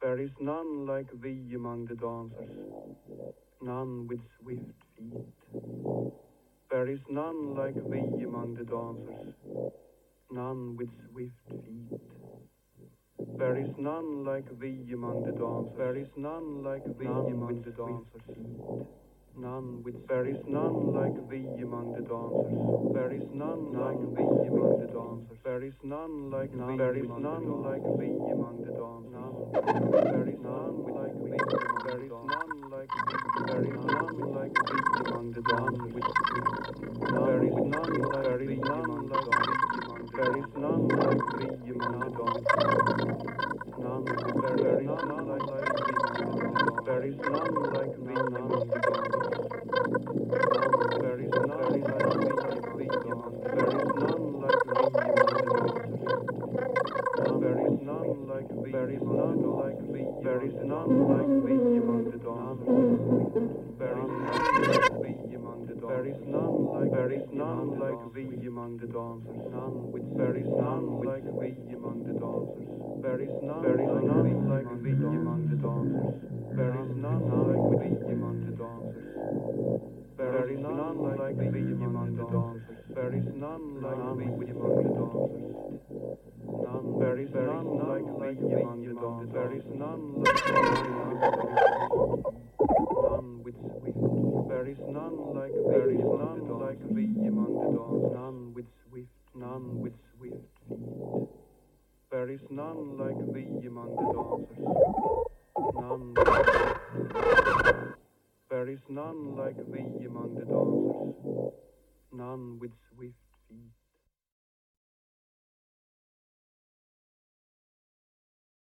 There is none like thee among the dancers, none with swift feet. There is none like thee among the dancers, none with swift feet. There is none like thee among the dancers. There is none like thee among the dancers. None with there is none like thee among the dancers. There is none like thee among the dancers. There is none like thee. There is none like thee among the dancers. There is none like thee. There is none like thee. There is none like thee among the dancers. There is none like there is none like thee. There is none like thee among the dancers. None. There is none like thee. There is none like thee among the dancers. There is none like thee among the There is none like thee among the dancers. There is none like thee. There is none There is none like thee among the dancers. There is none like thee among the dancers. There is none like there is among the dancers. There is none like thee among the dancers. There is none like thee among the dancers. There is none like thee among the dancers. There is none like thee among the dancers. There is none like thee among the dancers. There is none like thee among the gods. There is none like thee among the. None with swift. There is none like thee. There is none like thee among the gods. None with swift. None with swift feet. There is none like thee among the dancers. None. There is none like thee among the dancers. None with swift feet.